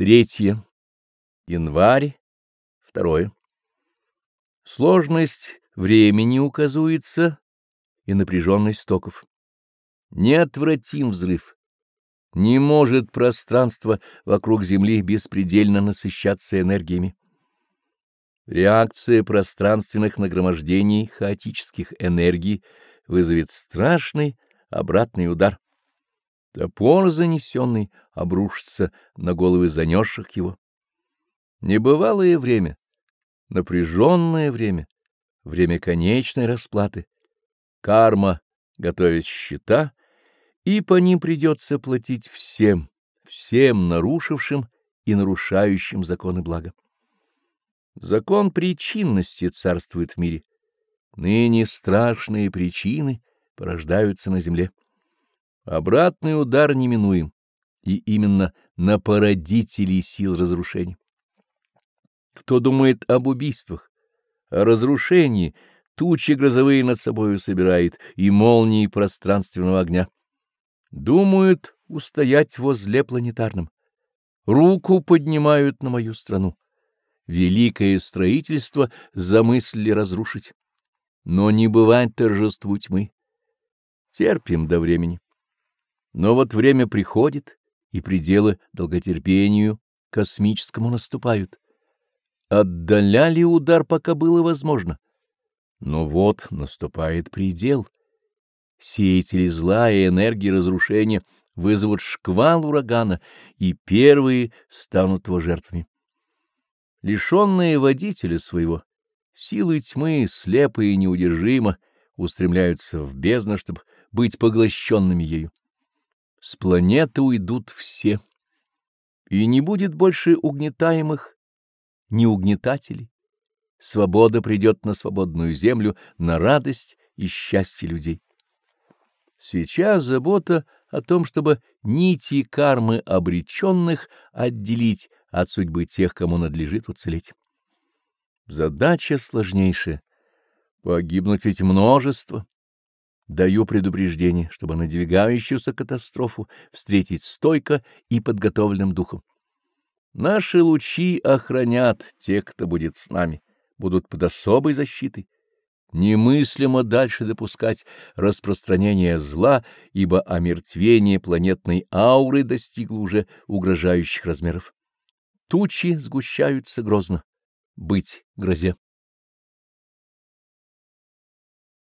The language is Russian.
Третье. Январь. Второе. Сложность времени указывается и напряженность токов. Неотвратим взрыв. Не может пространство вокруг Земли беспредельно насыщаться энергиями. Реакция пространственных нагромождений хаотических энергий вызовет страшный обратный удар. Топор занесенный обрушится на головы занесших его. Небывалое время, напряженное время, время конечной расплаты. Карма готовит счета, и по ним придется платить всем, всем нарушившим и нарушающим законы блага. Закон причинности царствует в мире. Ныне страшные причины порождаются на земле. Обратный удар неминуем, и именно на породителей сил разрушения. Кто думает об убийствах, о разрушении, тучи грозовые над собою собирает и молнии пространственного огня. Думают устоять возле планетарном. Руку поднимают на мою страну. Великое строительство замыслили разрушить. Но не бывает торжеству тьмы. Терпим до времени. Но вот время приходит, и пределы долготерпению космическому наступают. Отдаляли удар, пока было возможно. Но вот наступает предел. Сеятели зла и энергии разрушения вызовут шквал урагана, и первые станут его жертвами. Лишенные водителя своего, силы тьмы, слепо и неудержимо, устремляются в бездну, чтобы быть поглощенными ею. С планеты уйдут все, и не будет больше угнетаемых, ни угнетателей. Свобода придет на свободную землю, на радость и счастье людей. Сейчас забота о том, чтобы нити кармы обреченных отделить от судьбы тех, кому надлежит уцелеть. Задача сложнейшая. Погибнуть ведь множество. Даю предупреждение, чтобы надвигающуюся катастрофу встретить стойко и подготовленным духом. Наши лучи охранят тех, кто будет с нами, будут под особой защитой. Немыслимо дальше допускать распространение зла, ибо омертвение планетной ауры достигло уже угрожающих размеров. Тучи сгущаются грозно. Быть грозе.